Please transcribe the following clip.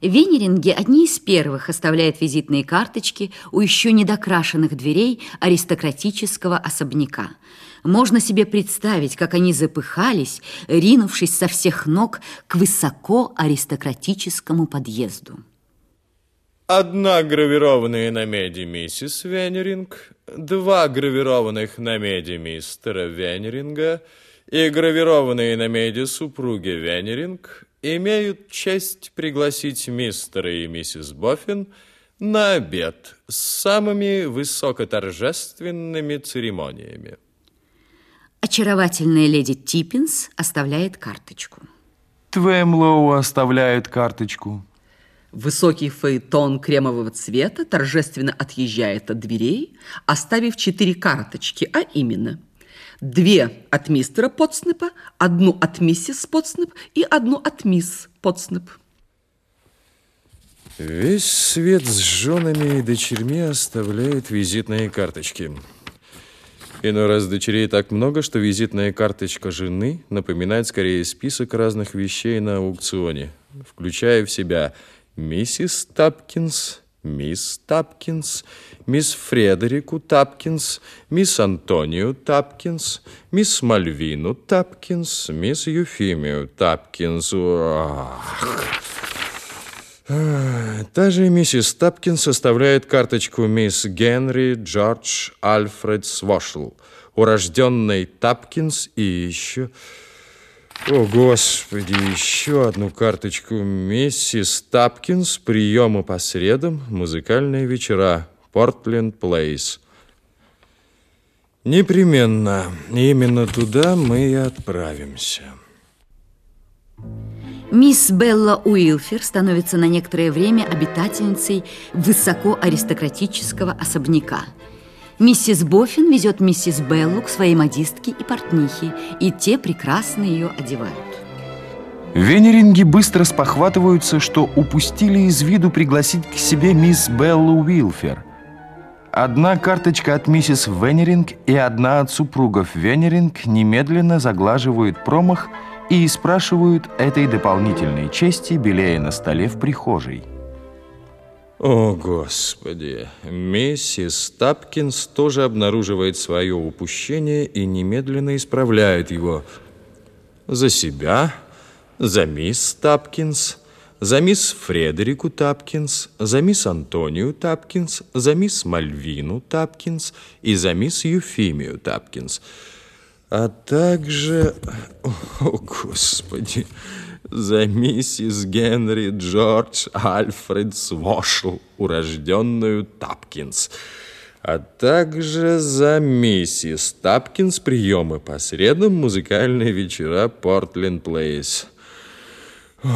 Венеринги одни из первых оставляют визитные карточки у еще недокрашенных дверей аристократического особняка. Можно себе представить, как они запыхались, ринувшись со всех ног к высоко аристократическому подъезду. Одна гравированная на меди миссис Венеринг, два гравированных на меди мистера Венеринга и гравированные на меди супруги Венеринг имеют честь пригласить мистера и миссис Боффин на обед с самыми высокоторжественными церемониями. Очаровательная леди Типпинс оставляет карточку. Твемлоу оставляет карточку. Высокий фаэтон кремового цвета торжественно отъезжает от дверей, оставив четыре карточки, а именно две от мистера Потснепа, одну от миссис Потснеп и одну от мисс Потснеп. Весь свет с женами и дочерьми оставляет визитные карточки. Иной раз дочерей так много, что визитная карточка жены напоминает скорее список разных вещей на аукционе, включая в себя – миссис Тапкинс, мисс Тапкинс, мисс Фредерику Тапкинс, мисс Антонию Тапкинс, мисс Мальвину Тапкинс, мисс Юфимию Тапкинс. Ах. Та же миссис Тапкинс составляет карточку мисс Генри Джордж Альфред Свошл, урожденной Тапкинс и еще... О, Господи, еще одну карточку. Миссис Тапкинс, приемы по средам, музыкальные вечера, Портленд Плейс. Непременно. Именно туда мы и отправимся. Мисс Белла Уилфер становится на некоторое время обитательницей высокоаристократического особняка – Миссис Боффин везет миссис Беллу к своей модистке и портнихе, и те прекрасно ее одевают. Венеринги быстро спохватываются, что упустили из виду пригласить к себе мисс Беллу Уилфер. Одна карточка от миссис Венеринг и одна от супругов Венеринг немедленно заглаживают промах и спрашивают этой дополнительной чести, белея на столе в прихожей. О, Господи! Миссис Тапкинс тоже обнаруживает свое упущение и немедленно исправляет его. За себя, за мисс Тапкинс, за мисс Фредерику Тапкинс, за мисс Антонию Тапкинс, за мисс Мальвину Тапкинс и за мисс Юфимию Тапкинс. А также... О, Господи! за миссис Генри Джордж Альфред Свошл, урожденную Тапкинс, а также за миссис Тапкинс приемы по средам музыкальные вечера Портленд Плейс. Ой,